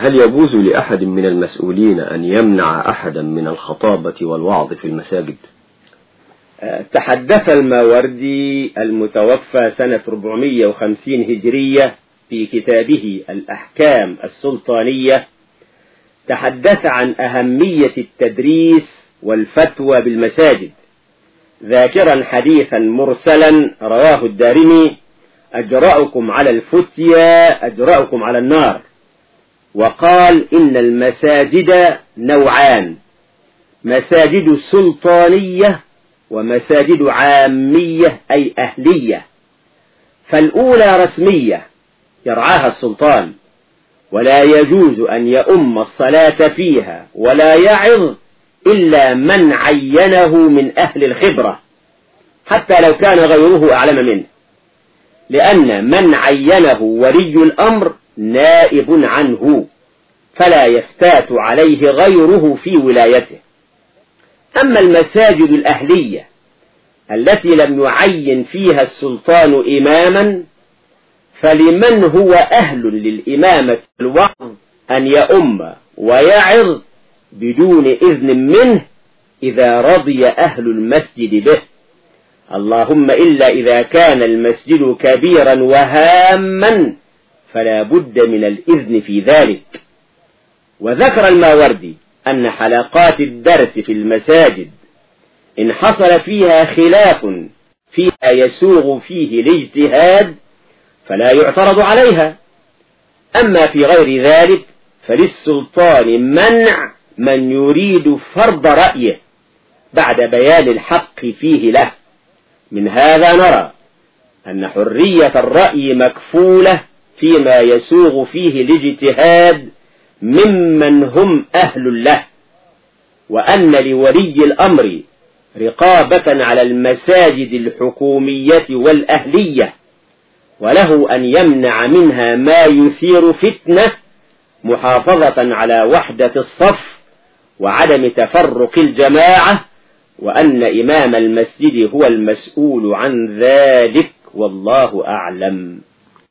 هل يجوز لأحد من المسؤولين أن يمنع أحدا من الخطابة والوعظ في المساجد؟ تحدث الماوردي المتوفى سنة 450 هجرية في كتابه الأحكام السلطانية تحدث عن أهمية التدريس والفتوى بالمساجد. ذاكرا حديثا مرسلا رواه الدارمي أجرأكم على الفتيا أجرأكم على النار. وقال إن المساجد نوعان مساجد سلطانية ومساجد عامية أي أهلية فالأولى رسمية يرعاها السلطان ولا يجوز أن يؤم الصلاة فيها ولا يعظ إلا من عينه من أهل الخبرة حتى لو كان غيره أعلم منه لأن من عينه ولي الأمر نائب عنه فلا يفتات عليه غيره في ولايته. أما المساجد الأهلية التي لم يعين فيها السلطان إماما فلمن هو أهل للإمامة الوعظ أن يؤم ويعظ بدون إذن منه إذا رضي أهل المسجد به. اللهم إلا إذا كان المسجد كبيرا وهاما فلا بد من الإذن في ذلك. وذكر الماوردي أن حلقات الدرس في المساجد إن حصل فيها خلاف فيها يسوغ فيه الاجتهاد فلا يعترض عليها. أما في غير ذلك فللسلطان منع من يريد فرض رأيه بعد بيان الحق فيه له. من هذا نرى أن حرية الرأي مكفولة فيما يسوغ فيه الاجتهاد ممن هم أهل له وأن لولي الأمر رقابة على المساجد الحكومية والأهلية وله أن يمنع منها ما يثير فتنة محافظة على وحدة الصف وعدم تفرق الجماعة وأن إمام المسجد هو المسؤول عن ذلك والله أعلم.